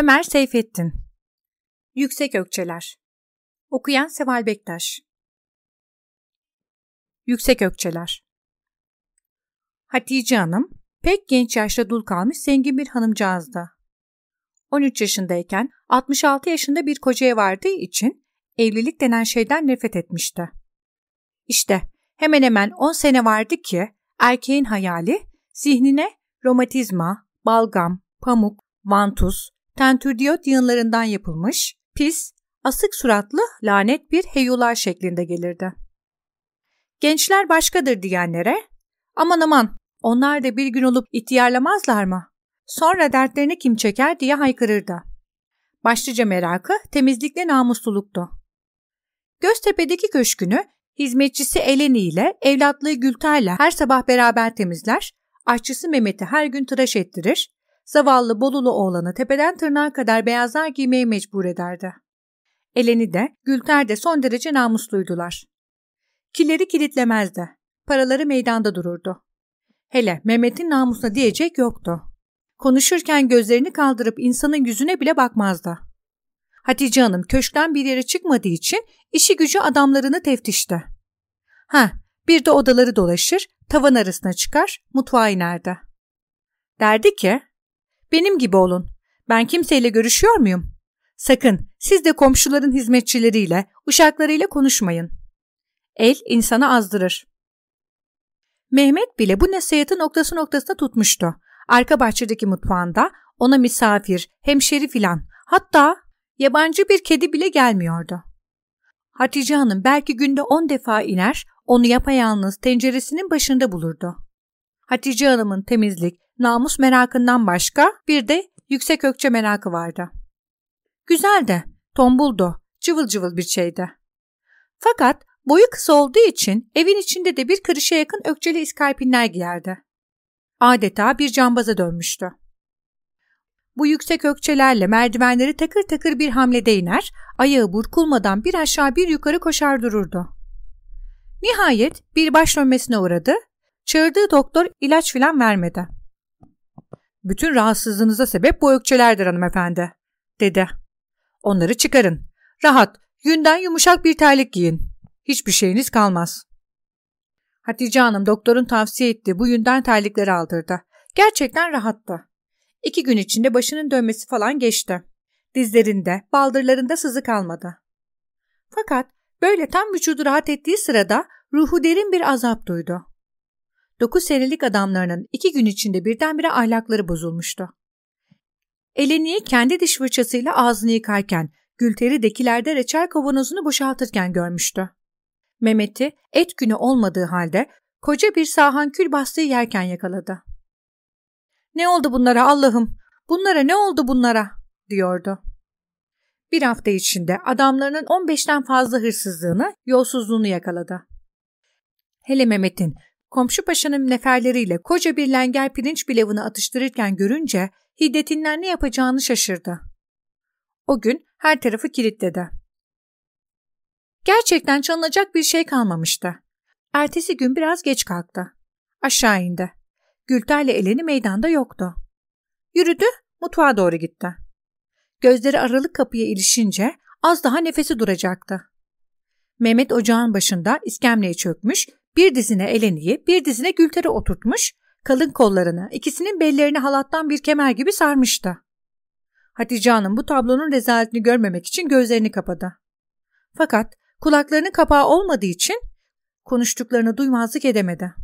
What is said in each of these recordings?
Ömer Seyfettin Yüksek Ökçeler Okuyan Seval Bektaş Yüksek Ökçeler Hatice Hanım pek genç yaşta dul kalmış zengin bir hanımcağızdı. 13 yaşındayken 66 yaşında bir kocaya vardığı için evlilik denen şeyden nefret etmişti. İşte hemen hemen 10 sene vardı ki erkeğin hayali zihnine romatizma, balgam, pamuk, vantuz, tentürdiyot yığınlarından yapılmış, pis, asık suratlı lanet bir heyular şeklinde gelirdi. Gençler başkadır diyenlere, aman aman onlar da bir gün olup ihtiyarlamazlar mı? Sonra dertlerini kim çeker diye haykırırdı. Başlıca merakı temizlikle namusluluktu. Göztepe'deki köşkünü hizmetçisi Eleni ile evlatlığı Gülter'le her sabah beraber temizler, aşçısı Mehmet'i her gün tıraş ettirir, zavallı Bolulu oğlanı tepeden tırnağa kadar beyazlar giymeye mecbur ederdi. Eleni de Gülter de son derece namusluydular. Kileri kilitlemezdi. Paraları meydanda dururdu. Hele Mehmet'in namusuna diyecek yoktu. Konuşurken gözlerini kaldırıp insanın yüzüne bile bakmazdı. Hatice Hanım köşkten bir yere çıkmadığı için işi gücü adamlarını teftişti. Ha, bir de odaları dolaşır, tavan arasına çıkar, mutfağa inerdi. Derdi ki, benim gibi olun. Ben kimseyle görüşüyor muyum? Sakın siz de komşuların hizmetçileriyle, uşaklarıyla konuşmayın. El insanı azdırır. Mehmet bile bu nasihatı noktası noktasına tutmuştu. Arka bahçedeki mutfağında ona misafir, hemşeri filan hatta yabancı bir kedi bile gelmiyordu. Hatice Hanım belki günde on defa iner, onu yapayalnız tenceresinin başında bulurdu. Hatice Hanım'ın temizlik, namus merakından başka bir de yüksek ökçe merakı vardı. Güzel de, tombuldu, cıvıl cıvıl bir şeydi. Fakat boyu kısa olduğu için evin içinde de bir kırışa yakın ökçeli iskarpinler giyerdi. Adeta bir cambaza dönmüştü. Bu yüksek ökçelerle merdivenleri takır takır bir hamlede iner, ayağı burkulmadan bir aşağı bir yukarı koşar dururdu. Nihayet bir baş dönmesine uğradı, çağırdığı doktor ilaç filan vermedi. Bütün rahatsızlığınıza sebep bu ökçelerdir hanımefendi, dedi. Onları çıkarın. Rahat, yünden yumuşak bir terlik giyin. Hiçbir şeyiniz kalmaz. Hatice Hanım doktorun tavsiye ettiği bu yünden terlikleri aldırdı. Gerçekten rahattı. İki gün içinde başının dönmesi falan geçti. Dizlerinde, baldırlarında sızı kalmadı. Fakat böyle tam vücudu rahat ettiği sırada ruhu derin bir azap duydu. Dokuz senelik adamlarının iki gün içinde birdenbire ahlakları bozulmuştu. Eleni'yi kendi diş fırçasıyla ağzını yıkarken, Gülter'i dekilerde reçel kavanozunu boşaltırken görmüştü. Mehmet'i et günü olmadığı halde koca bir sahan kül bastığı yerken yakaladı. Ne oldu bunlara Allah'ım? Bunlara ne oldu bunlara? diyordu. Bir hafta içinde adamlarının 15'ten fazla hırsızlığını, yolsuzluğunu yakaladı. Hele Mehmet'in komşu paşanın neferleriyle koca bir lenger pirinç pilavını atıştırırken görünce hiddetinden ne yapacağını şaşırdı. O gün her tarafı kilitledi. Gerçekten çalınacak bir şey kalmamıştı. Ertesi gün biraz geç kalktı. Aşağı indi. Gülter'le Eleni meydanda yoktu. Yürüdü, mutfağa doğru gitti. Gözleri aralık kapıya ilişince az daha nefesi duracaktı. Mehmet ocağın başında iskemleye çökmüş, bir dizine Eleni'yi, bir dizine Gülter'i oturtmuş, kalın kollarını, ikisinin bellerini halattan bir kemer gibi sarmıştı. Hatice Hanım bu tablonun rezaletini görmemek için gözlerini kapadı. Fakat kulaklarının kapağı olmadığı için konuştuklarını duymazlık edemedi.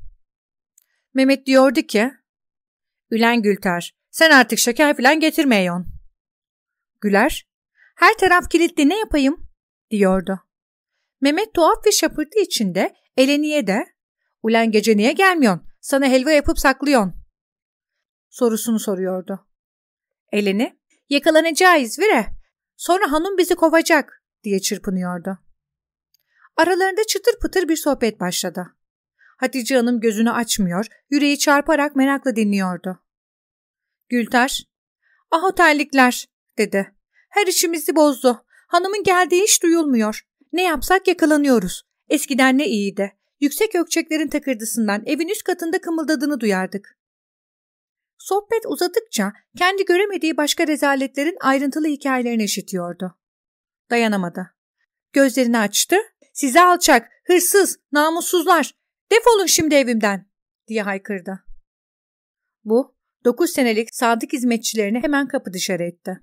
Mehmet diyordu ki, Ülen Gülter, sen artık şeker falan getirmeyon. Güler, her taraf kilitli ne yapayım, diyordu. Mehmet tuhaf ve şapırtı içinde Eleni'ye de, Ulan gece niye gelmiyorsun, sana helva yapıp saklıyorsun, sorusunu soruyordu. Eleni, yakalanacağız vire, sonra hanım bizi kovacak, diye çırpınıyordu. Aralarında çıtır pıtır bir sohbet başladı. Hatice Hanım gözünü açmıyor, yüreği çarparak merakla dinliyordu. Gülter, ah o terlikler, dedi. Her işimizi bozdu. Hanımın geldiği hiç duyulmuyor. Ne yapsak yakalanıyoruz. Eskiden ne iyiydi. Yüksek ökçeklerin takırdısından evin üst katında kımıldadığını duyardık. Sohbet uzadıkça kendi göremediği başka rezaletlerin ayrıntılı hikayelerini işitiyordu. Dayanamadı. Gözlerini açtı. Size alçak, hırsız, namussuzlar, defolun şimdi evimden diye haykırdı. Bu, dokuz senelik sadık hizmetçilerini hemen kapı dışarı etti.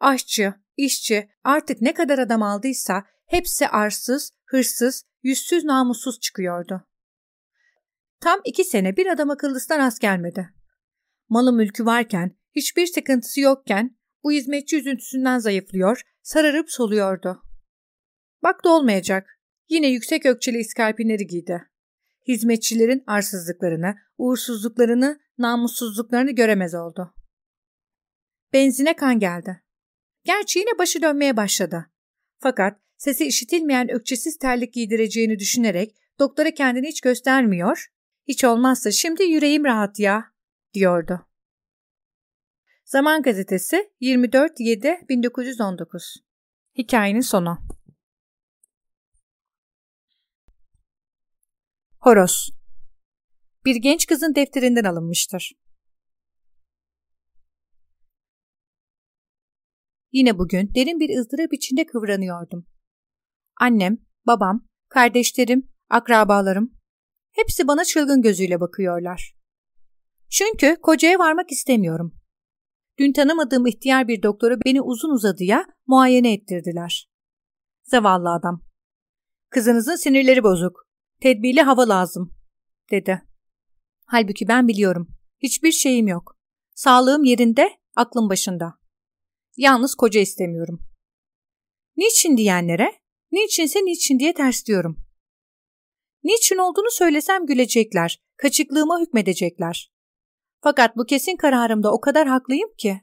Aşçı, işçi artık ne kadar adam aldıysa hepsi arsız, hırsız, yüzsüz namussuz çıkıyordu. Tam iki sene bir adam akıllısına rast gelmedi. Malı mülkü varken, hiçbir sıkıntısı yokken bu hizmetçi üzüntüsünden zayıflıyor, sararıp soluyordu. Bak da olmayacak. Yine yüksek ökçeli iskalpinleri giydi. Hizmetçilerin arsızlıklarını, uğursuzluklarını, namussuzluklarını göremez oldu. Benzine kan geldi. Gerçi yine başı dönmeye başladı. Fakat sesi işitilmeyen ökçesiz terlik giydireceğini düşünerek doktora kendini hiç göstermiyor, hiç olmazsa şimdi yüreğim rahat ya, diyordu. Zaman Gazetesi 24-7-1919 Hikayenin sonu Horos Bir genç kızın defterinden alınmıştır. Yine bugün derin bir ızdırap içinde kıvranıyordum. Annem, babam, kardeşlerim, akrabalarım hepsi bana çılgın gözüyle bakıyorlar. Çünkü kocaya varmak istemiyorum. Dün tanımadığım ihtiyar bir doktora beni uzun uzadıya muayene ettirdiler. Zavallı adam. Kızınızın sinirleri bozuk. Tedbirli hava lazım, dedi. Halbuki ben biliyorum. Hiçbir şeyim yok. Sağlığım yerinde, aklım başında. Yalnız koca istemiyorum. Niçin diyenlere, niçinse niçin diye ters diyorum. Niçin olduğunu söylesem gülecekler, kaçıklığıma hükmedecekler. Fakat bu kesin kararımda o kadar haklıyım ki.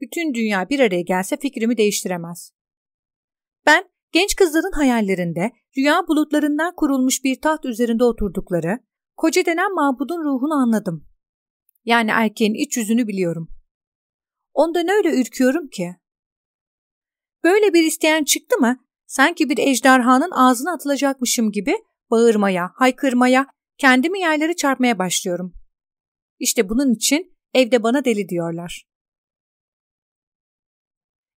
Bütün dünya bir araya gelse fikrimi değiştiremez. Ben genç kızların hayallerinde rüya bulutlarından kurulmuş bir taht üzerinde oturdukları, koca denen mabudun ruhunu anladım. Yani erkeğin iç yüzünü biliyorum. Ondan öyle ürküyorum ki. Böyle bir isteyen çıktı mı sanki bir ejderhanın ağzına atılacakmışım gibi bağırmaya, haykırmaya, kendimi yerlere çarpmaya başlıyorum. İşte bunun için evde bana deli diyorlar.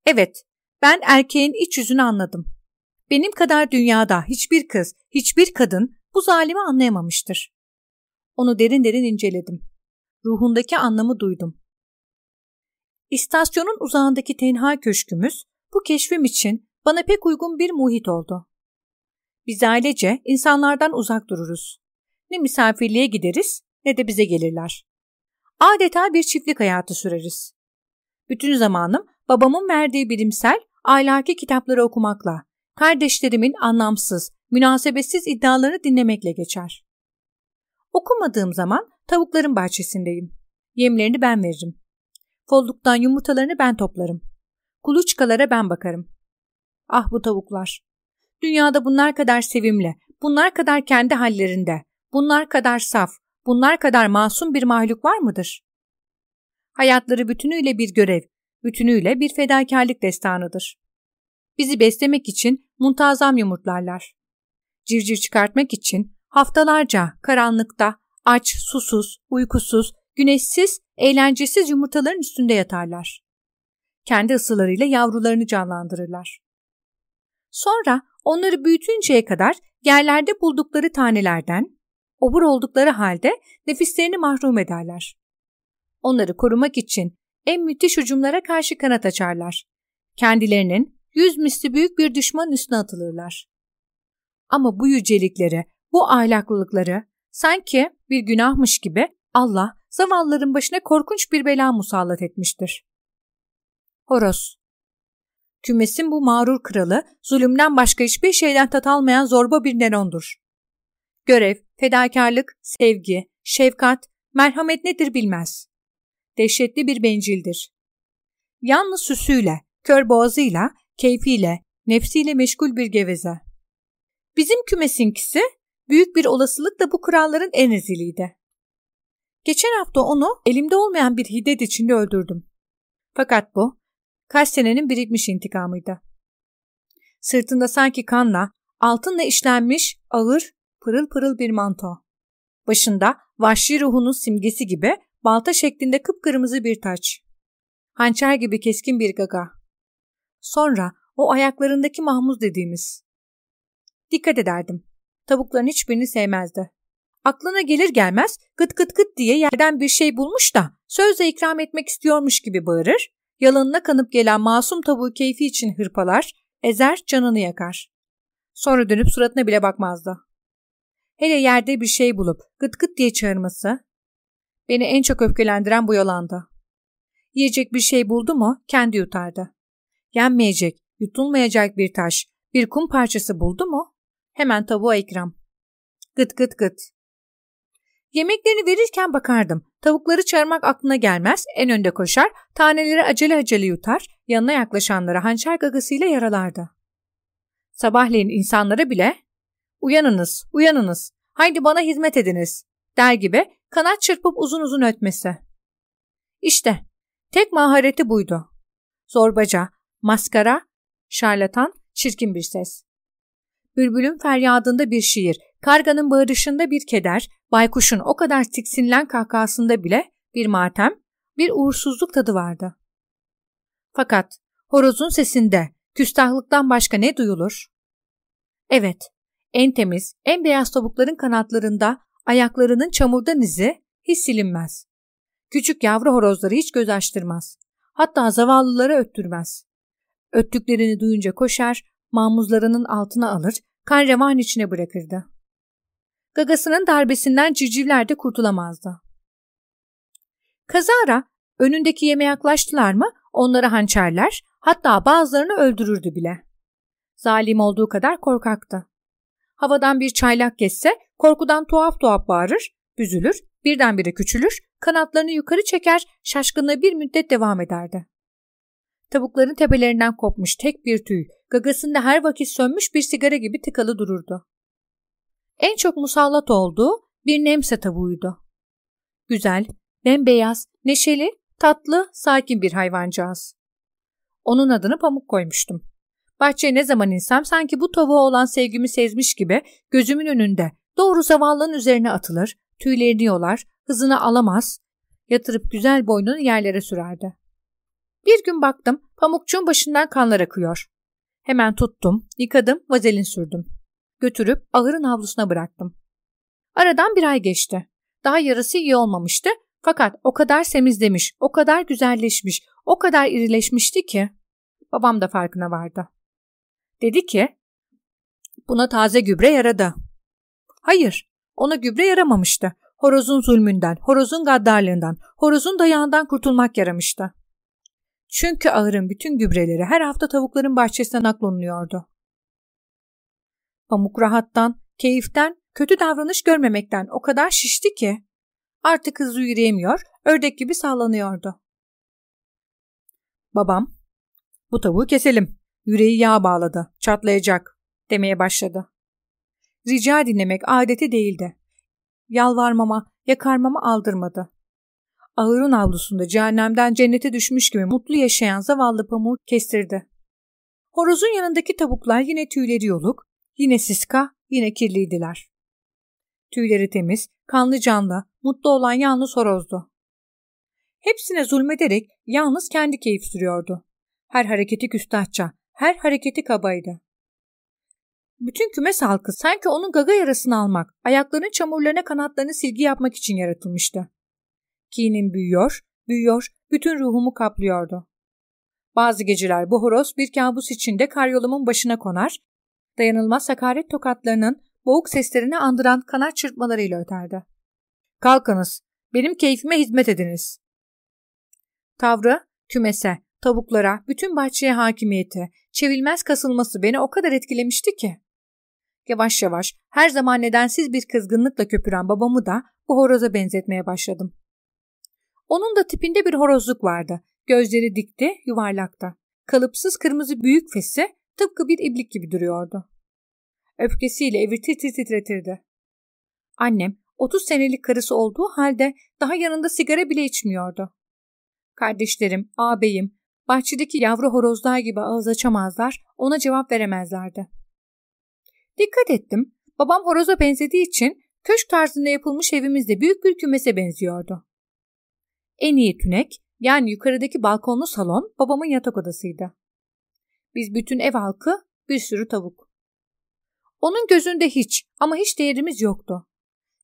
Evet, ben erkeğin iç yüzünü anladım. Benim kadar dünyada hiçbir kız, hiçbir kadın bu zalimi anlayamamıştır. Onu derin derin inceledim. Ruhundaki anlamı duydum. İstasyonun uzağındaki tenha köşkümüz bu keşfim için bana pek uygun bir muhit oldu. Biz ailece insanlardan uzak dururuz. Ne misafirliğe gideriz ne de bize gelirler. Adeta bir çiftlik hayatı süreriz. Bütün zamanım babamın verdiği bilimsel, ahlaki kitapları okumakla, kardeşlerimin anlamsız, münasebetsiz iddialarını dinlemekle geçer. Okumadığım zaman tavukların bahçesindeyim. Yemlerini ben veririm. Folluktan yumurtalarını ben toplarım. Kuluçkalara ben bakarım. Ah bu tavuklar. Dünyada bunlar kadar sevimli, bunlar kadar kendi hallerinde, bunlar kadar saf, bunlar kadar masum bir mahluk var mıdır? Hayatları bütünüyle bir görev, bütünüyle bir fedakarlık destanıdır. Bizi beslemek için muntazam yumurtlarlar. Civciv çıkartmak için haftalarca karanlıkta aç, susuz, uykusuz, güneşsiz, eğlencesiz yumurtaların üstünde yatarlar. Kendi ısılarıyla yavrularını canlandırırlar. Sonra onları büyütünceye kadar yerlerde buldukları tanelerden, obur oldukları halde nefislerini mahrum ederler. Onları korumak için en müthiş hücumlara karşı kanat açarlar. Kendilerinin yüz misli büyük bir düşmanın üstüne atılırlar. Ama bu yücelikleri, bu ahlaklılıkları sanki bir günahmış gibi Allah zavallıların başına korkunç bir bela musallat etmiştir. Horos Kümesin bu mağrur kralı zulümden başka hiçbir şeyden tat almayan zorba bir Neron'dur. Görev, fedakarlık, sevgi, şefkat, merhamet nedir bilmez. Dehşetli bir bencildir. Yalnız süsüyle, kör boğazıyla, keyfiyle, nefsiyle meşgul bir geveze. Bizim kümesinkisi büyük bir olasılıkla bu kralların en eziliydi. Geçen hafta onu elimde olmayan bir hiddet içinde öldürdüm. Fakat bu kaç senenin birikmiş intikamıydı. Sırtında sanki kanla, altınla işlenmiş ağır, pırıl pırıl bir manto. Başında vahşi ruhunun simgesi gibi balta şeklinde kıpkırmızı bir taç. Hançer gibi keskin bir gaga. Sonra o ayaklarındaki mahmuz dediğimiz. Dikkat ederdim. Tavukların hiçbirini sevmezdi. Aklına gelir gelmez gıt gıt gıt diye yerden bir şey bulmuş da sözle ikram etmek istiyormuş gibi bağırır, yalanına kanıp gelen masum tavuğu keyfi için hırpalar, ezer canını yakar. Sonra dönüp suratına bile bakmazdı. Hele yerde bir şey bulup gıt gıt diye çağırması, beni en çok öfkelendiren bu yalandı. Yiyecek bir şey buldu mu kendi yutardı. Yenmeyecek, yutulmayacak bir taş, bir kum parçası buldu mu hemen tavuğa ikram. Gıt gıt gıt. Yemeklerini verirken bakardım. Tavukları çağırmak aklına gelmez, en önde koşar, taneleri acele acele yutar, yanına yaklaşanlara hançer gagasıyla yaralardı. Sabahleyin insanlara bile ''Uyanınız, uyanınız, haydi bana hizmet ediniz'' der gibi kanat çırpıp uzun uzun ötmesi. İşte tek mahareti buydu. Zorbaca, maskara, şarlatan, çirkin bir ses. Bülbülün feryadında bir şiir, karganın bağırışında bir keder, baykuşun o kadar tiksinilen kahkahasında bile bir matem, bir uğursuzluk tadı vardı. Fakat horozun sesinde küstahlıktan başka ne duyulur? Evet, en temiz, en beyaz tavukların kanatlarında ayaklarının çamurdan izi hiç silinmez. Küçük yavru horozları hiç göz açtırmaz. Hatta zavallılara öttürmez. Öttüklerini duyunca koşar, mamuzlarının altına alır, kan revan içine bırakırdı. Gagasının darbesinden civcivler de kurtulamazdı. Kazara önündeki yeme yaklaştılar mı onlara hançerler hatta bazılarını öldürürdü bile. Zalim olduğu kadar korkaktı. Havadan bir çaylak geçse korkudan tuhaf tuhaf bağırır, büzülür, birdenbire küçülür, kanatlarını yukarı çeker, şaşkınlığı bir müddet devam ederdi. Tavukların tepelerinden kopmuş tek bir tüy, gagasında her vakit sönmüş bir sigara gibi tıkalı dururdu. En çok musallat olduğu bir nemse tavuğuydu. Güzel, bembeyaz, neşeli, tatlı, sakin bir hayvancağız. Onun adını Pamuk koymuştum. Bahçeye ne zaman insem sanki bu tavuğa olan sevgimi sezmiş gibi gözümün önünde doğru zavallının üzerine atılır, tüylerini yolar, hızını alamaz, yatırıp güzel boynunu yerlere sürerdi. Bir gün baktım pamukçuğun başından kanlar akıyor. Hemen tuttum, yıkadım, vazelin sürdüm. Götürüp ahırın havlusuna bıraktım. Aradan bir ay geçti. Daha yarısı iyi olmamıştı fakat o kadar semizlemiş, o kadar güzelleşmiş, o kadar irileşmişti ki babam da farkına vardı. Dedi ki buna taze gübre yaradı. Hayır, ona gübre yaramamıştı. Horozun zulmünden, horozun gaddarlığından, horozun dayağından kurtulmak yaramıştı. Çünkü ahırın bütün gübreleri her hafta tavukların bahçesine naklanıyordu. Pamuk rahattan, keyiften, kötü davranış görmemekten o kadar şişti ki artık hızlı yürüyemiyor, ördek gibi sallanıyordu. Babam, bu tavuğu keselim, yüreği yağ bağladı, çatlayacak demeye başladı. Rica dinlemek adeti değildi. Yalvarmama, yakarmama aldırmadı. Ağırın avlusunda cehennemden cennete düşmüş gibi mutlu yaşayan zavallı pamuğu kestirdi. Horozun yanındaki tavuklar yine tüyleri yoluk, yine siska, yine kirliydiler. Tüyleri temiz, kanlı canlı, mutlu olan yalnız horozdu. Hepsine zulmederek yalnız kendi keyif sürüyordu. Her hareketi küstahça, her hareketi kabaydı. Bütün kümes halkı sanki onun gaga yarasını almak, ayaklarının çamurlarına kanatlarını silgi yapmak için yaratılmıştı. Kinim büyüyor, büyüyor, bütün ruhumu kaplıyordu. Bazı geceler bu horoz bir kabus içinde karyolumun başına konar, dayanılmaz hakaret tokatlarının boğuk seslerini andıran kanat çırpmalarıyla öterdi. Kalkınız, benim keyfime hizmet ediniz. Tavrı, kümese, tavuklara, bütün bahçeye hakimiyeti, çevilmez kasılması beni o kadar etkilemişti ki. Yavaş yavaş, her zaman nedensiz bir kızgınlıkla köpüren babamı da bu horoza benzetmeye başladım. Onun da tipinde bir horozluk vardı. Gözleri dikti, yuvarlakta. Kalıpsız kırmızı büyük fesi tıpkı bir iblik gibi duruyordu. Öfkesiyle evi titir titretirdi. Annem 30 senelik karısı olduğu halde daha yanında sigara bile içmiyordu. Kardeşlerim, ağabeyim, bahçedeki yavru horozlar gibi ağız açamazlar, ona cevap veremezlerdi. Dikkat ettim, babam horoza benzediği için Köşk tarzında yapılmış evimiz de büyük bir kümese benziyordu. En iyi tünek, yani yukarıdaki balkonlu salon babamın yatak odasıydı. Biz bütün ev halkı bir sürü tavuk. Onun gözünde hiç ama hiç değerimiz yoktu.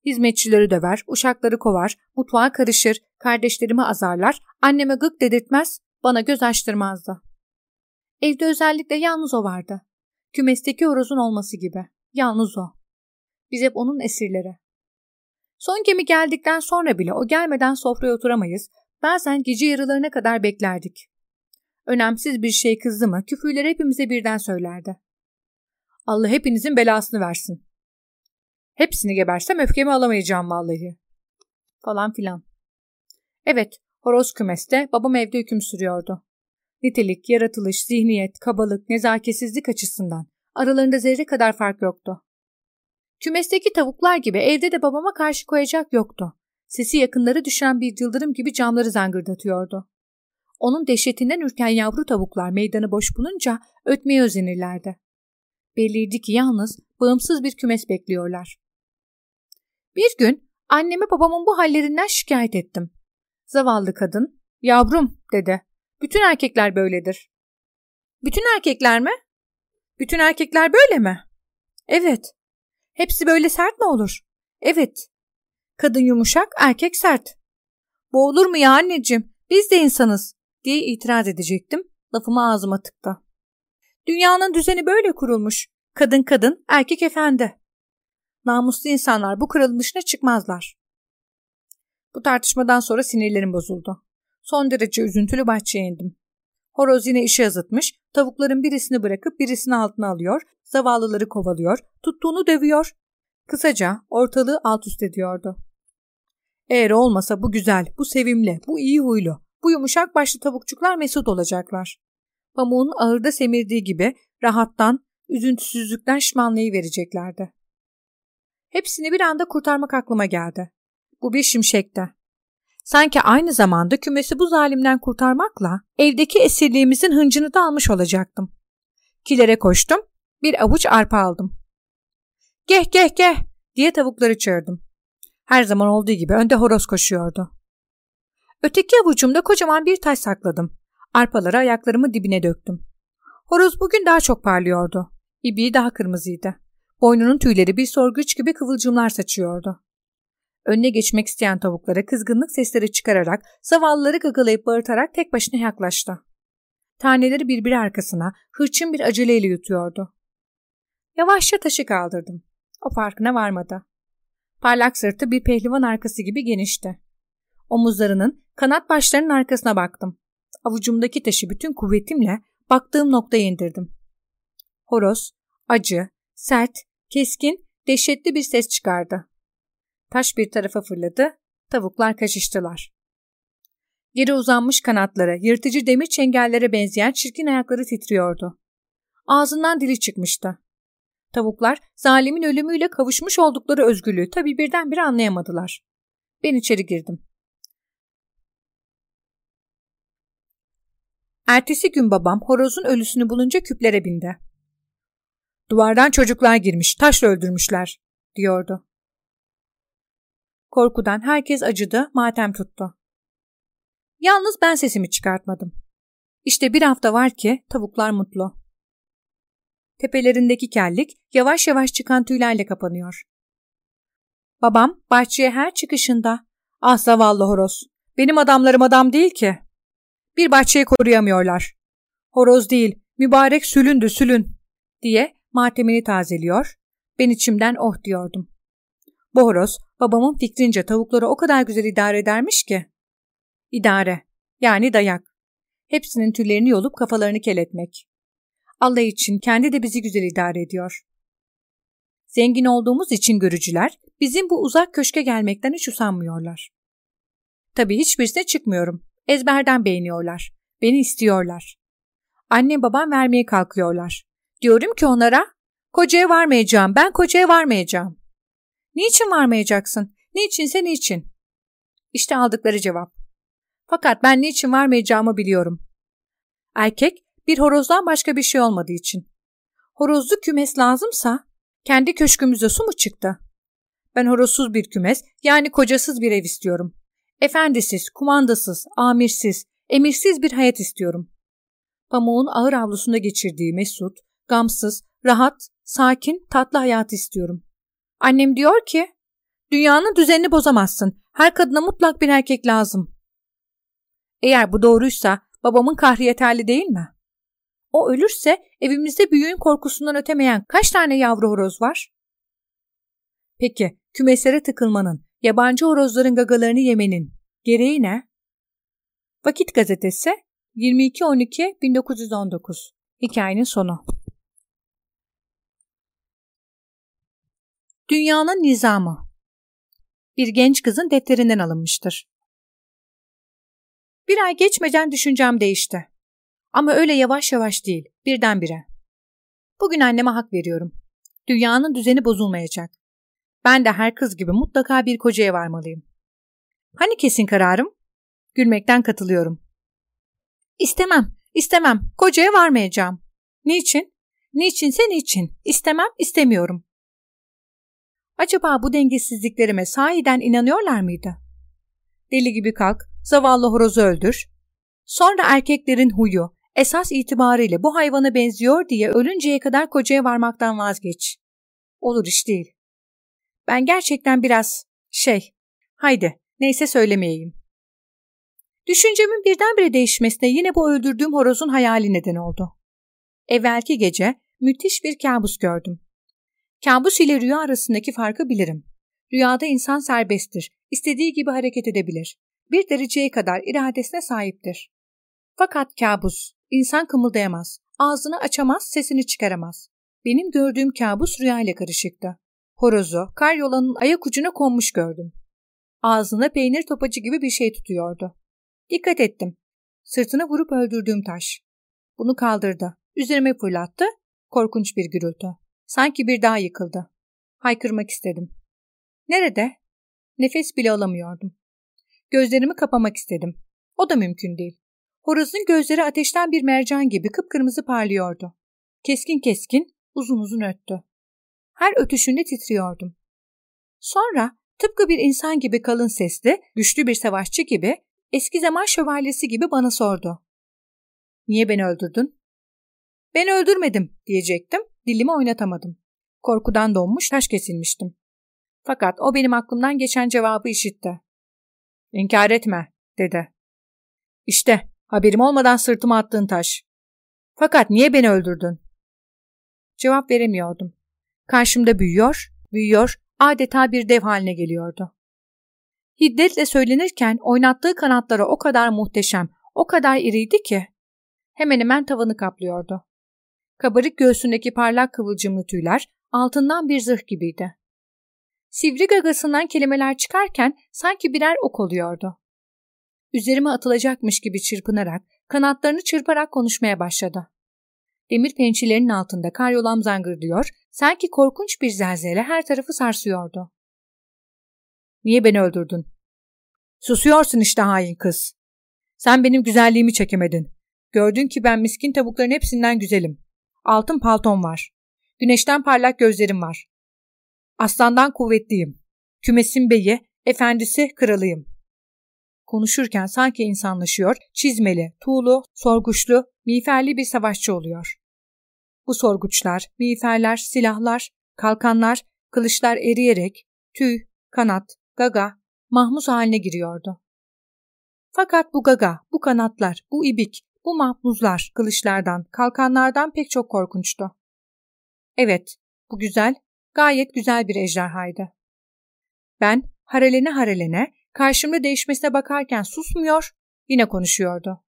Hizmetçileri döver, uşakları kovar, mutfağa karışır, kardeşlerimi azarlar, anneme gık dedirtmez, bana göz açtırmazdı. Evde özellikle yalnız o vardı. Kümesteki horozun olması gibi. Yalnız o. Biz hep onun esirleri. Son gemi geldikten sonra bile o gelmeden sofraya oturamayız, bazen gece yarılarına kadar beklerdik. Önemsiz bir şey kızdı mı küfürleri hepimize birden söylerdi. Allah hepinizin belasını versin. Hepsini gebersem öfkemi alamayacağım vallahi. Falan filan. Evet, horoz kümeste babam evde hüküm sürüyordu. Nitelik, yaratılış, zihniyet, kabalık, nezaketsizlik açısından aralarında zerre kadar fark yoktu. Kümesteki tavuklar gibi evde de babama karşı koyacak yoktu. Sesi yakınları düşen bir yıldırım gibi camları zangırdatıyordu. Onun dehşetinden ürken yavru tavuklar meydanı boş bulunca ötmeye özenirlerdi. Belliydi ki yalnız bağımsız bir kümes bekliyorlar. Bir gün anneme babamın bu hallerinden şikayet ettim. Zavallı kadın, yavrum dedi. Bütün erkekler böyledir. Bütün erkekler mi? Bütün erkekler böyle mi? Evet. Hepsi böyle sert mi olur? Evet. Kadın yumuşak, erkek sert. Bu olur mu ya anneciğim? Biz de insanız diye itiraz edecektim. Lafımı ağzıma tıktı. Dünyanın düzeni böyle kurulmuş. Kadın kadın, erkek efendi. Namuslu insanlar bu kuralın dışına çıkmazlar. Bu tartışmadan sonra sinirlerim bozuldu. Son derece üzüntülü bahçeye indim. Horoz yine işe azıtmış, tavukların birisini bırakıp birisini altına alıyor, zavallıları kovalıyor, tuttuğunu dövüyor. Kısaca ortalığı alt üst ediyordu. Eğer olmasa bu güzel, bu sevimli, bu iyi huylu, bu yumuşak başlı tavukçuklar mesut olacaklar. Pamuğun ağırda semirdiği gibi rahattan, üzüntüsüzlükten şişmanlayı vereceklerdi. Hepsini bir anda kurtarmak aklıma geldi. Bu bir şimşekte. Sanki aynı zamanda kümesi bu zalimden kurtarmakla evdeki esirliğimizin hıncını da almış olacaktım. Kilere koştum, bir avuç arpa aldım. Geh geh geh diye tavukları çağırdım. Her zaman olduğu gibi önde horoz koşuyordu. Öteki avucumda kocaman bir taş sakladım. Arpaları ayaklarımı dibine döktüm. Horoz bugün daha çok parlıyordu. İbiği daha kırmızıydı. Boynunun tüyleri bir sorguç gibi kıvılcımlar saçıyordu. Önüne geçmek isteyen tavuklara kızgınlık sesleri çıkararak, zavallıları gagalayıp bağırtarak tek başına yaklaştı. Taneleri birbiri arkasına hırçın bir aceleyle yutuyordu. Yavaşça taşı kaldırdım. O farkına varmadı. Parlak sırtı bir pehlivan arkası gibi genişti. Omuzlarının, kanat başlarının arkasına baktım. Avucumdaki taşı bütün kuvvetimle baktığım noktaya indirdim. Horoz, acı, sert, keskin, dehşetli bir ses çıkardı. Taş bir tarafa fırladı, tavuklar kaçıştılar. Geri uzanmış kanatları, yırtıcı demir çengellere benzeyen çirkin ayakları titriyordu. Ağzından dili çıkmıştı. Tavuklar zalimin ölümüyle kavuşmuş oldukları özgürlüğü tabii birdenbire anlayamadılar. Ben içeri girdim. Ertesi gün babam horozun ölüsünü bulunca küplere bindi. Duvardan çocuklar girmiş, taşla öldürmüşler, diyordu. Korkudan herkes acıdı, matem tuttu. Yalnız ben sesimi çıkartmadım. İşte bir hafta var ki tavuklar mutlu. Tepelerindeki kellik yavaş yavaş çıkan tüylerle kapanıyor. Babam bahçeye her çıkışında ah zavallı horoz benim adamlarım adam değil ki. Bir bahçeyi koruyamıyorlar. Horoz değil mübarek sülündü sülün diye matemini tazeliyor. Ben içimden oh diyordum. Bu horoz babamın fikrince tavukları o kadar güzel idare edermiş ki. İdare yani dayak. Hepsinin tüllerini yolup kafalarını keletmek. Allah için kendi de bizi güzel idare ediyor. Zengin olduğumuz için görücüler bizim bu uzak köşke gelmekten hiç usanmıyorlar. Tabii hiçbirisine çıkmıyorum. Ezberden beğeniyorlar. Beni istiyorlar. Anne babam vermeye kalkıyorlar. Diyorum ki onlara, kocaya varmayacağım, ben kocaya varmayacağım. Niçin varmayacaksın? Niçinse niçin? İşte aldıkları cevap. Fakat ben niçin varmayacağımı biliyorum. Erkek bir horozdan başka bir şey olmadığı için. Horozlu kümes lazımsa kendi köşkümüze su mu çıktı? Ben horozsuz bir kümes, yani kocasız bir ev istiyorum. Efendisiz, kumandasız, amirsiz, emirsiz bir hayat istiyorum. Pamuğun ağır avlusunda geçirdiği mesut, gamsız, rahat, sakin, tatlı hayat istiyorum. Annem diyor ki, dünyanın düzenini bozamazsın. Her kadına mutlak bir erkek lazım. Eğer bu doğruysa babamın kahri yeterli değil mi? O ölürse evimizde büyüğün korkusundan ötemeyen kaç tane yavru horoz var? Peki kümeslere tıkılmanın, yabancı horozların gagalarını yemenin gereği ne? Vakit gazetesi 22.12.1919 Hikayenin sonu Dünyanın Nizamı Bir genç kızın defterinden alınmıştır. Bir ay geçmeden düşüncem değişti. Ama öyle yavaş yavaş değil, birdenbire. Bugün anneme hak veriyorum. Dünyanın düzeni bozulmayacak. Ben de her kız gibi mutlaka bir kocaya varmalıyım. Hani kesin kararım? Gülmekten katılıyorum. İstemem, istemem. Kocaya varmayacağım. Niçin? Niçinse niçin. İstemem, istemiyorum. Acaba bu dengesizliklerime sahiden inanıyorlar mıydı? Deli gibi kalk, zavallı horozu öldür. Sonra erkeklerin huyu, esas itibariyle bu hayvana benziyor diye ölünceye kadar kocaya varmaktan vazgeç. Olur iş değil. Ben gerçekten biraz şey, haydi neyse söylemeyeyim. Düşüncemin birdenbire değişmesine yine bu öldürdüğüm horozun hayali neden oldu. Evvelki gece müthiş bir kabus gördüm. Kabus ile rüya arasındaki farkı bilirim. Rüyada insan serbesttir, istediği gibi hareket edebilir. Bir dereceye kadar iradesine sahiptir. Fakat kabus, insan kımıldayamaz, ağzını açamaz, sesini çıkaramaz. Benim gördüğüm kabus rüya ile karışıktı. Horozu, karyolanın ayak ucuna konmuş gördüm. Ağzına peynir topacı gibi bir şey tutuyordu. Dikkat ettim. Sırtına vurup öldürdüğüm taş. Bunu kaldırdı. Üzerime fırlattı. Korkunç bir gürültü. Sanki bir dağ yıkıldı. Haykırmak istedim. Nerede? Nefes bile alamıyordum. Gözlerimi kapamak istedim. O da mümkün değil. Horozun gözleri ateşten bir mercan gibi kıpkırmızı parlıyordu. Keskin keskin, uzun uzun öttü. Her ötüşünde titriyordum. Sonra tıpkı bir insan gibi kalın sesli, güçlü bir savaşçı gibi, eski zaman şövalyesi gibi bana sordu. Niye beni öldürdün? Ben öldürmedim diyecektim, dilimi oynatamadım. Korkudan donmuş, taş kesilmiştim. Fakat o benim aklımdan geçen cevabı işitti. İnkar etme, dedi. İşte, haberim olmadan sırtıma attığın taş. Fakat niye beni öldürdün? Cevap veremiyordum. Karşımda büyüyor, büyüyor, adeta bir dev haline geliyordu. Hiddetle söylenirken oynattığı kanatları o kadar muhteşem, o kadar iriydi ki hemen hemen tavanı kaplıyordu. Kabarık göğsündeki parlak kıvılcımlı tüyler altından bir zırh gibiydi. Sivri gagasından kelimeler çıkarken sanki birer ok oluyordu. Üzerime atılacakmış gibi çırpınarak, kanatlarını çırparak konuşmaya başladı. Demir pençelerinin altında karyolam zangırdıyor, sanki korkunç bir zelzele her tarafı sarsıyordu. Niye beni öldürdün? Susuyorsun işte hain kız. Sen benim güzelliğimi çekemedin. Gördün ki ben miskin tavukların hepsinden güzelim. Altın palton var. Güneşten parlak gözlerim var. Aslandan kuvvetliyim. Kümesin beyi, efendisi kralıyım. Konuşurken sanki insanlaşıyor, çizmeli, tuğlu, sorguçlu, miğferli bir savaşçı oluyor. Bu sorguçlar, miğferler, silahlar, kalkanlar, kılıçlar eriyerek tüy, kanat, gaga, mahmuz haline giriyordu. Fakat bu gaga, bu kanatlar, bu ibik, bu mahmuzlar kılıçlardan, kalkanlardan pek çok korkunçtu. Evet, bu güzel, gayet güzel bir ejderhaydı. Ben harelene harelene karşımda değişmesine bakarken susmuyor, yine konuşuyordu.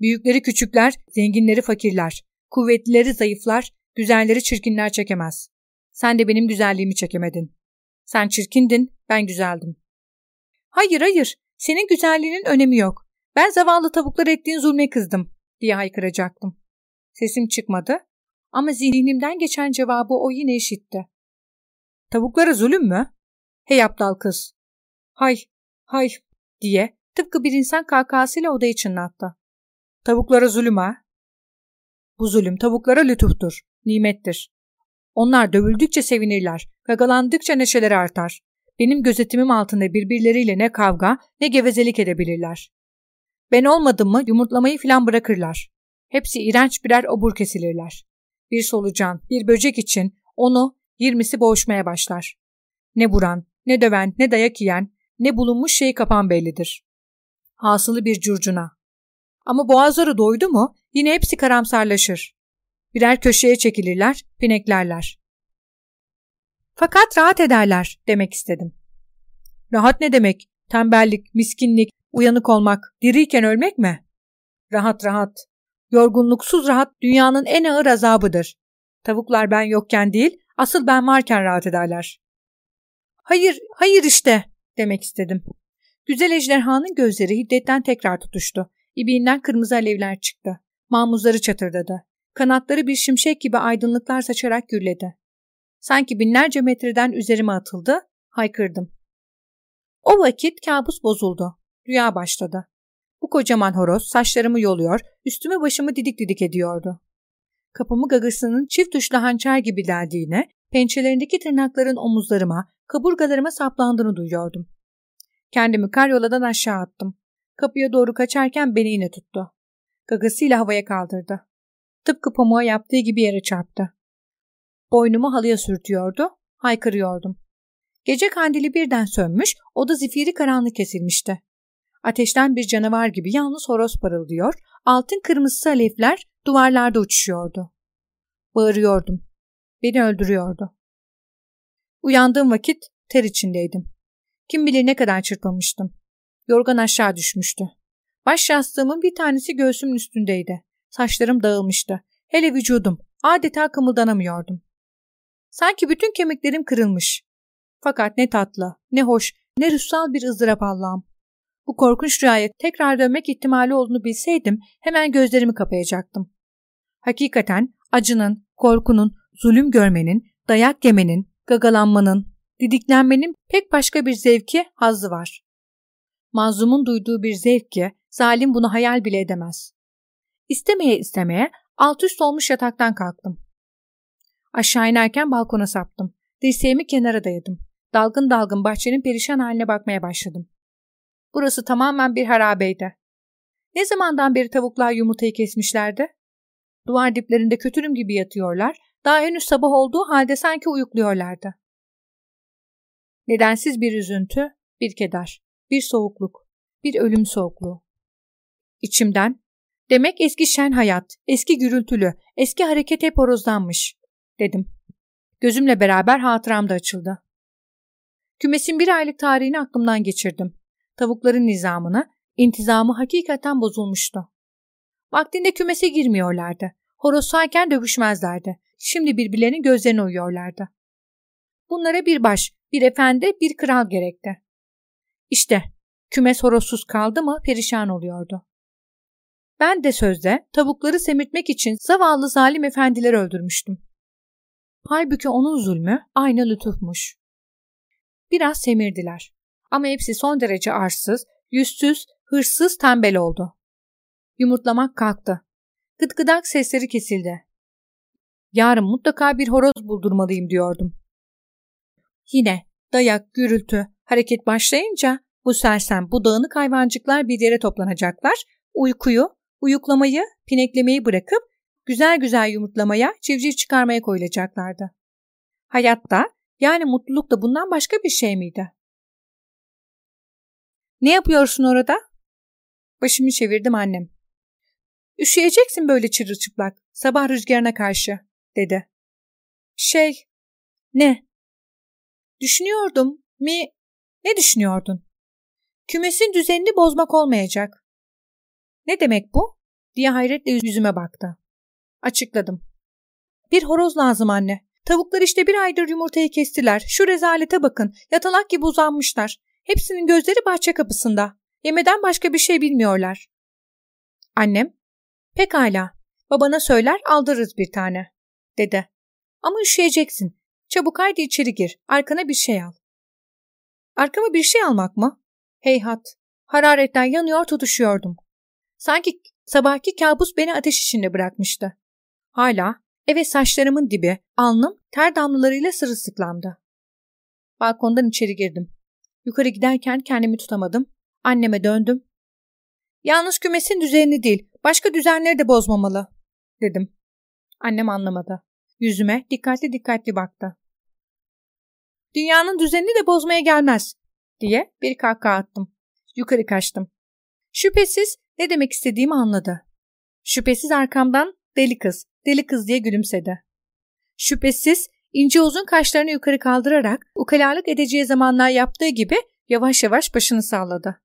Büyükleri küçükler, zenginleri fakirler, kuvvetlileri zayıflar, güzelleri çirkinler çekemez. Sen de benim güzelliğimi çekemedin. Sen çirkindin, ben güzeldim. Hayır hayır, senin güzelliğinin önemi yok. Ben zavallı tavuklar ettiğin zulme kızdım, diye haykıracaktım. Sesim çıkmadı ama zihnimden geçen cevabı o yine işitti. Tavuklara zulüm mü? Hey aptal kız. Hay, hay diye tıpkı bir insan kahkahasıyla odayı çınlattı. Tavuklara zulüm ha? Bu zulüm tavuklara lütuftur, nimettir. Onlar dövüldükçe sevinirler, gagalandıkça neşeleri artar. Benim gözetimim altında birbirleriyle ne kavga ne gevezelik edebilirler. Ben olmadım mı yumurtlamayı filan bırakırlar. Hepsi iğrenç birer obur kesilirler. Bir solucan, bir böcek için onu yirmisi boğuşmaya başlar. Ne buran, ne döven, ne dayak yiyen, ne bulunmuş şey kapan bellidir. Hasılı bir curcuna. Ama boğazları doydu mu yine hepsi karamsarlaşır. Birer köşeye çekilirler, pineklerler. Fakat rahat ederler demek istedim. Rahat ne demek? Tembellik, miskinlik, uyanık olmak, diriyken ölmek mi? Rahat rahat. Yorgunluksuz rahat dünyanın en ağır azabıdır. Tavuklar ben yokken değil, asıl ben varken rahat ederler. Hayır, hayır işte demek istedim. Güzel ejderhanın gözleri hiddetten tekrar tutuştu. İbiğinden kırmızı alevler çıktı. Mamuzları çatırdadı. Kanatları bir şimşek gibi aydınlıklar saçarak gürledi. Sanki binlerce metreden üzerime atıldı, haykırdım. O vakit kabus bozuldu. Rüya başladı. Bu kocaman horoz saçlarımı yoluyor, üstümü başımı didik didik ediyordu. Kapımı gagısının çift uçlu hançer gibi deldiğine, pençelerindeki tırnakların omuzlarıma, kaburgalarıma saplandığını duyuyordum. Kendimi karyoladan aşağı attım. Kapıya doğru kaçarken beni yine tuttu. Gagasıyla havaya kaldırdı. Tıpkı pamuğa yaptığı gibi yere çarptı. Boynumu halıya sürtüyordu, haykırıyordum. Gece kandili birden sönmüş, oda zifiri karanlık kesilmişti. Ateşten bir canavar gibi yalnız horoz parıldıyor, altın kırmızısı alevler duvarlarda uçuşuyordu. Bağırıyordum. Beni öldürüyordu. Uyandığım vakit ter içindeydim. Kim bilir ne kadar çırpılmıştım. Yorgan aşağı düşmüştü. Baş yastığımın bir tanesi göğsümün üstündeydi. Saçlarım dağılmıştı. Hele vücudum. Adeta kımıldanamıyordum. Sanki bütün kemiklerim kırılmış. Fakat ne tatlı, ne hoş, ne ruhsal bir ızdırap Allah'ım. Bu korkunç rüyaya tekrar dönmek ihtimali olduğunu bilseydim hemen gözlerimi kapayacaktım. Hakikaten acının, korkunun, zulüm görmenin, dayak yemenin, gagalanmanın, didiklenmenin pek başka bir zevki, hazzı var. Mazlumun duyduğu bir zevki, zalim bunu hayal bile edemez. İstemeye istemeye alt üst olmuş yataktan kalktım. Aşağı inerken balkona saptım. Dirseğimi kenara dayadım. Dalgın dalgın bahçenin perişan haline bakmaya başladım. Burası tamamen bir harabeydi. Ne zamandan beri tavuklar yumurtayı kesmişlerdi? Duvar diplerinde kötürüm gibi yatıyorlar, daha henüz sabah olduğu halde sanki uyukluyorlardı. Nedensiz bir üzüntü, bir keder, bir soğukluk, bir ölüm soğukluğu. İçimden, demek eski şen hayat, eski gürültülü, eski hareket hep horozlanmış, dedim. Gözümle beraber hatıram da açıldı. Kümesin bir aylık tarihini aklımdan geçirdim. Tavukların nizamını, intizamı hakikaten bozulmuştu. Vaktinde kümese girmiyorlardı. Horoz sayken dövüşmezlerdi. Şimdi birbirlerinin gözlerine uyuyorlardı. Bunlara bir baş, bir efendi, bir kral gerekti. İşte kümes horozsuz kaldı mı perişan oluyordu. Ben de sözde tavukları semirtmek için zavallı zalim efendileri öldürmüştüm. Halbuki onun zulmü aynı lütufmuş. Biraz semirdiler. Ama hepsi son derece arsız, yüzsüz, hırsız, tembel oldu. Yumurtlamak kalktı. Gıdgıdak sesleri kesildi. Yarın mutlaka bir horoz buldurmalıyım diyordum. Yine dayak, gürültü, hareket başlayınca bu sersem, bu dağınık hayvancıklar bir yere toplanacaklar, uykuyu, uyuklamayı, pineklemeyi bırakıp güzel güzel yumurtlamaya, civciv çıkarmaya koyulacaklardı. Hayatta, yani mutluluk da bundan başka bir şey miydi? Ne yapıyorsun orada? Başımı çevirdim annem. Üşüyeceksin böyle çırılçıplak, sabah rüzgarına karşı, dedi. Şey, ne? Düşünüyordum, mi? Ne düşünüyordun? Kümesin düzenini bozmak olmayacak. Ne demek bu? diye hayretle yüzüme baktı. Açıkladım. Bir horoz lazım anne. Tavuklar işte bir aydır yumurtayı kestiler. Şu rezalete bakın. Yatalak gibi uzanmışlar. Hepsinin gözleri bahçe kapısında. Yemeden başka bir şey bilmiyorlar. Annem, pekala. Babana söyler aldırırız bir tane, dedi. Ama üşüyeceksin. Çabuk haydi içeri gir. Arkana bir şey al. Arkama bir şey almak mı? Heyhat. Hararetten yanıyor tutuşuyordum. Sanki sabahki kabus beni ateş içinde bırakmıştı. Hala Eve saçlarımın dibi, alnım ter damlalarıyla sırılsıklamdı. Balkondan içeri girdim. Yukarı giderken kendimi tutamadım. Anneme döndüm. Yalnız kümesin düzenini değil, başka düzenleri de bozmamalı, dedim. Annem anlamadı. Yüzüme dikkatli dikkatli baktı. Dünyanın düzenini de bozmaya gelmez, diye bir kahkaha attım. Yukarı kaçtım. Şüphesiz ne demek istediğimi anladı. Şüphesiz arkamdan deli kız, deli kız diye gülümsedi. Şüphesiz ince uzun kaşlarını yukarı kaldırarak ukalalık edeceği zamanlar yaptığı gibi yavaş yavaş başını salladı.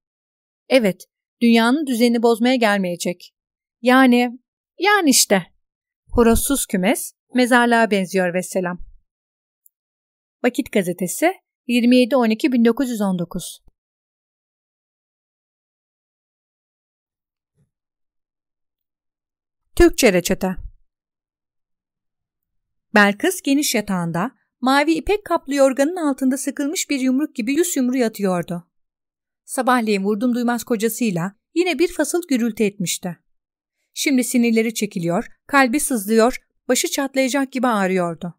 Evet, dünyanın düzenini bozmaya gelmeyecek. Yani, yani işte. Horozsuz kümes, mezarlığa benziyor ve selam. Vakit Gazetesi 27-12-1919 Türkçe Reçete Belkıs geniş yatağında, mavi ipek kaplı yorganın altında sıkılmış bir yumruk gibi yüz yumru yatıyordu. Sabahleyin vurdum duymaz kocasıyla yine bir fasıl gürültü etmişti. Şimdi sinirleri çekiliyor, kalbi sızlıyor, başı çatlayacak gibi ağrıyordu.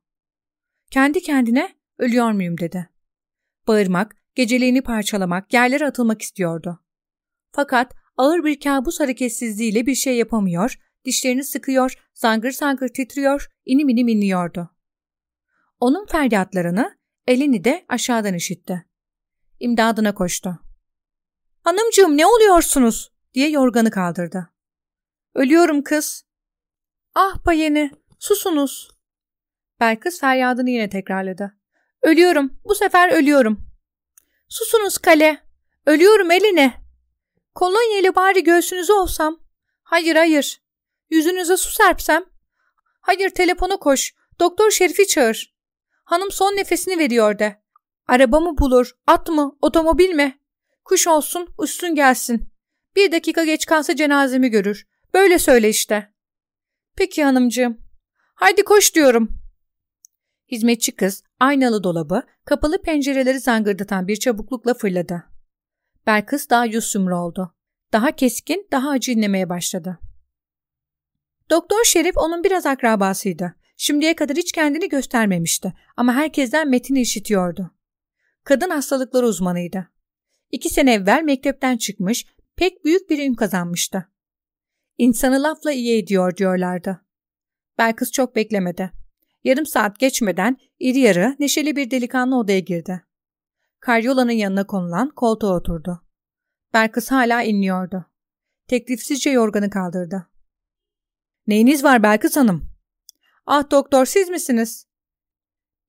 Kendi kendine ölüyor muyum dedi. Bağırmak, geceliğini parçalamak, yerlere atılmak istiyordu. Fakat ağır bir kabus hareketsizliğiyle bir şey yapamıyor, dişlerini sıkıyor, zangır zangır titriyor, inim inim inliyordu. Onun feryatlarını elini de aşağıdan işitti. İmdadına koştu. Hanımcığım ne oluyorsunuz? diye yorganı kaldırdı. Ölüyorum kız. Ah payeni, susunuz. Belkıs feryadını yine tekrarladı. Ölüyorum, bu sefer ölüyorum. Susunuz kale. Ölüyorum eline. Kolonya ile bari göğsünüzü olsam. Hayır hayır. Yüzünüze su serpsem. Hayır telefona koş. Doktor Şerif'i çağır. Hanım son nefesini veriyor de. Araba mı bulur, at mı, otomobil mi? Kuş olsun, uçsun gelsin. Bir dakika geç kalsa cenazemi görür. Böyle söyle işte. Peki hanımcığım. Haydi koş diyorum. Hizmetçi kız aynalı dolabı, kapalı pencereleri zangırdatan bir çabuklukla fırladı. Belkıs daha yüz sümrü oldu. Daha keskin, daha acı inlemeye başladı. Doktor Şerif onun biraz akrabasıydı. Şimdiye kadar hiç kendini göstermemişti ama herkesten metini işitiyordu. Kadın hastalıkları uzmanıydı. İki sene evvel mektepten çıkmış, pek büyük bir ün kazanmıştı. İnsanı lafla iyi ediyor diyorlardı. Belkıs çok beklemedi. Yarım saat geçmeden iri yarı neşeli bir delikanlı odaya girdi. Karyola'nın yanına konulan koltuğa oturdu. Belkıs hala inliyordu. Teklifsizce yorganı kaldırdı. Neyiniz var Belkıs Hanım? Ah doktor siz misiniz?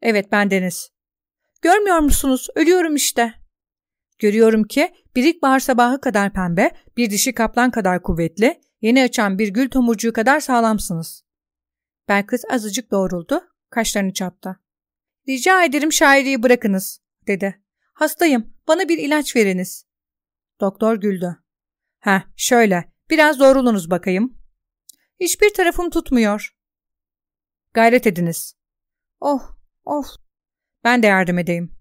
Evet ben Deniz. Görmüyor musunuz? Ölüyorum işte. Görüyorum ki bir ilkbahar sabahı kadar pembe, bir dişi kaplan kadar kuvvetli, yeni açan bir gül tomurcuğu kadar sağlamsınız. Belkıs azıcık doğruldu, kaşlarını çattı. Rica ederim şairiyi bırakınız, dedi. Hastayım, bana bir ilaç veriniz. Doktor güldü. Heh, şöyle, biraz doğrulunuz bakayım. Hiçbir tarafım tutmuyor. Gayret ediniz. Oh, oh. Ben de yardım edeyim.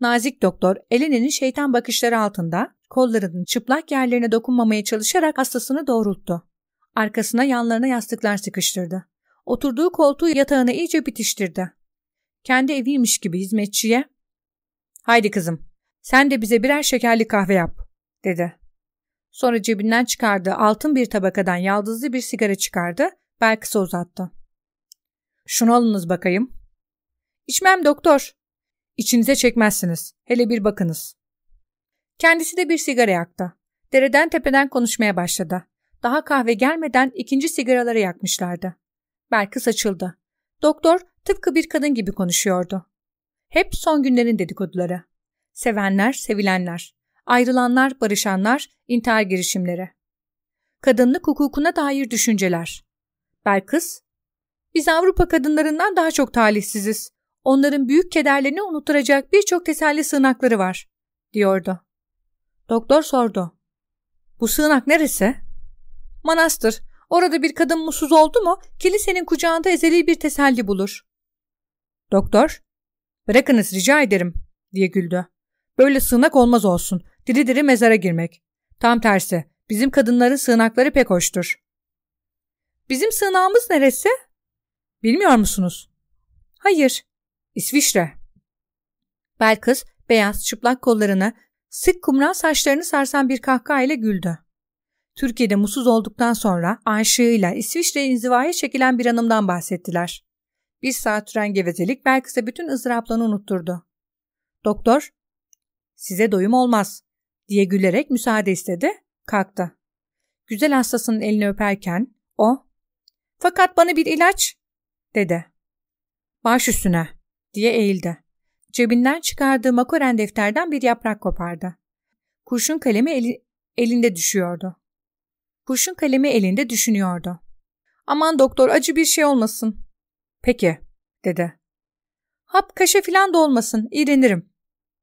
Nazik doktor Eleni'nin şeytan bakışları altında kollarının çıplak yerlerine dokunmamaya çalışarak hastasını doğrulttu. Arkasına yanlarına yastıklar sıkıştırdı. Oturduğu koltuğu yatağına iyice bitiştirdi. Kendi eviymiş gibi hizmetçiye ''Haydi kızım, sen de bize birer şekerli kahve yap.'' dedi. Sonra cebinden çıkardığı altın bir tabakadan yaldızlı bir sigara çıkardı, Belkıs'a uzattı. ''Şunu alınız bakayım.'' ''İçmem doktor.'' ''İçinize çekmezsiniz. Hele bir bakınız.'' Kendisi de bir sigara yaktı. Dereden tepeden konuşmaya başladı. Daha kahve gelmeden ikinci sigaraları yakmışlardı. Belki saçıldı. Doktor tıpkı bir kadın gibi konuşuyordu. Hep son günlerin dedikoduları. Sevenler, sevilenler. Ayrılanlar, barışanlar, intihar girişimleri. Kadınlık hukukuna dair düşünceler. Belkıs, biz Avrupa kadınlarından daha çok talihsiziz. Onların büyük kederlerini unutturacak birçok teselli sığınakları var, diyordu. Doktor sordu. Bu sığınak neresi? Manastır. Orada bir kadın mutsuz oldu mu kilisenin kucağında ezeli bir teselli bulur. Doktor, bırakınız rica ederim diye güldü. Böyle sığınak olmaz olsun. Diri diri mezara girmek. Tam tersi. Bizim kadınların sığınakları pek hoştur. Bizim sığınağımız neresi? Bilmiyor musunuz? Hayır. İsviçre. Belkıs beyaz çıplak kollarını sık kumral saçlarını sarsan bir kahkaha ile güldü. Türkiye'de mutsuz olduktan sonra aşığıyla İsviçre'ye inzivaya çekilen bir hanımdan bahsettiler. Bir saat süren gevezelik Belkıs'a bütün ızdıraplarını unutturdu. Doktor, size doyum olmaz diye gülerek müsaade istedi, kalktı. Güzel hastasının elini öperken o, fakat bana bir ilaç dedi. Baş üstüne diye eğildi. Cebinden çıkardığı makoren defterden bir yaprak kopardı. Kurşun kalemi eli, elinde düşüyordu. Kurşun kalemi elinde düşünüyordu. Aman doktor acı bir şey olmasın. Peki, dedi. Hap kaşe filan da olmasın, iğrenirim.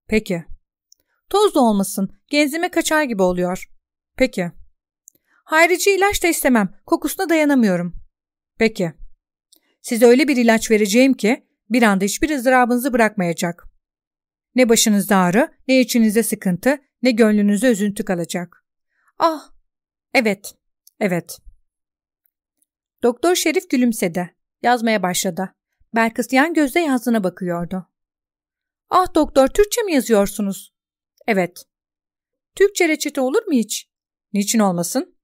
Peki. Toz da olmasın, genzime kaçar gibi oluyor. Peki. Hayrici ilaç da istemem, kokusuna dayanamıyorum. Peki. Size öyle bir ilaç vereceğim ki bir anda hiçbir ızdırabınızı bırakmayacak. Ne başınızda ağrı, ne içinizde sıkıntı, ne gönlünüzde üzüntü kalacak. Ah, evet, evet. Doktor Şerif gülümsedi. Yazmaya başladı. Belkıs yan gözle yazdığına bakıyordu. Ah doktor, Türkçe mi yazıyorsunuz? Evet. Türkçe reçete olur mu hiç? Niçin olmasın?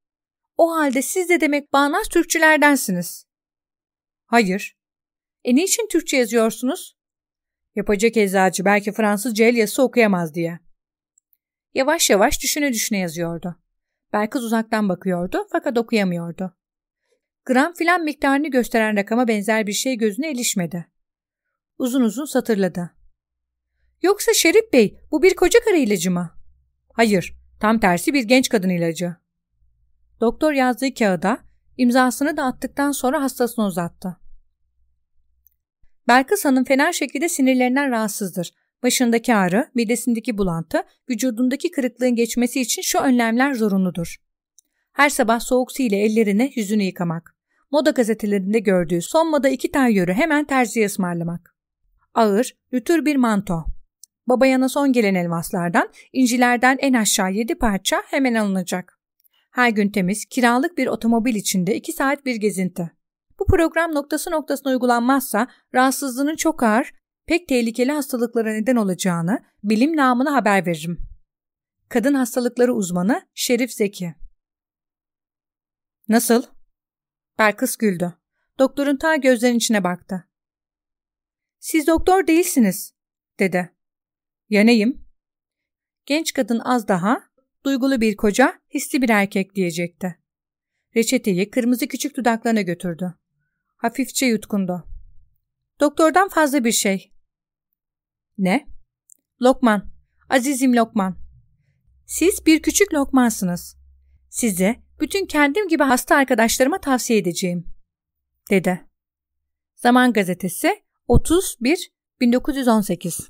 O halde siz de demek bağnaz Türkçülerdensiniz. Hayır. E niçin Türkçe yazıyorsunuz? Yapacak eczacı belki Fransızca el yazısı okuyamaz diye. Yavaş yavaş düşüne düşüne yazıyordu. Belki uzaktan bakıyordu fakat okuyamıyordu. Gram filan miktarını gösteren rakama benzer bir şey gözüne ilişmedi. Uzun uzun satırladı. Yoksa Şerif Bey bu bir koca karı ilacı mı? Hayır, tam tersi bir genç kadın ilacı. Doktor yazdığı kağıda imzasını da attıktan sonra hastasını uzattı. Belkıs Hanım fener şekilde sinirlerinden rahatsızdır. Başındaki ağrı, midesindeki bulantı, vücudundaki kırıklığın geçmesi için şu önlemler zorunludur. Her sabah soğuk su ile ellerini, yüzünü yıkamak. Moda gazetelerinde gördüğü son moda iki tayyörü hemen terziye ısmarlamak. Ağır, rütür bir manto. Babayana son gelen elmaslardan, incilerden en aşağı yedi parça hemen alınacak. Her gün temiz, kiralık bir otomobil içinde iki saat bir gezinti. Bu program noktası noktasına uygulanmazsa rahatsızlığının çok ağır, pek tehlikeli hastalıklara neden olacağını bilim namına haber veririm. Kadın hastalıkları uzmanı Şerif Zeki Nasıl? Berkıs güldü. Doktorun ta gözlerinin içine baktı. Siz doktor değilsiniz, dedi. Ya neyim? Genç kadın az daha, duygulu bir koca, hisli bir erkek diyecekti. Reçeteyi kırmızı küçük dudaklarına götürdü. Hafifçe yutkundu. Doktordan fazla bir şey. Ne? Lokman. Azizim Lokman. Siz bir küçük lokmansınız. Size bütün kendim gibi hasta arkadaşlarıma tavsiye edeceğim. Dedi. Zaman Gazetesi 31 1918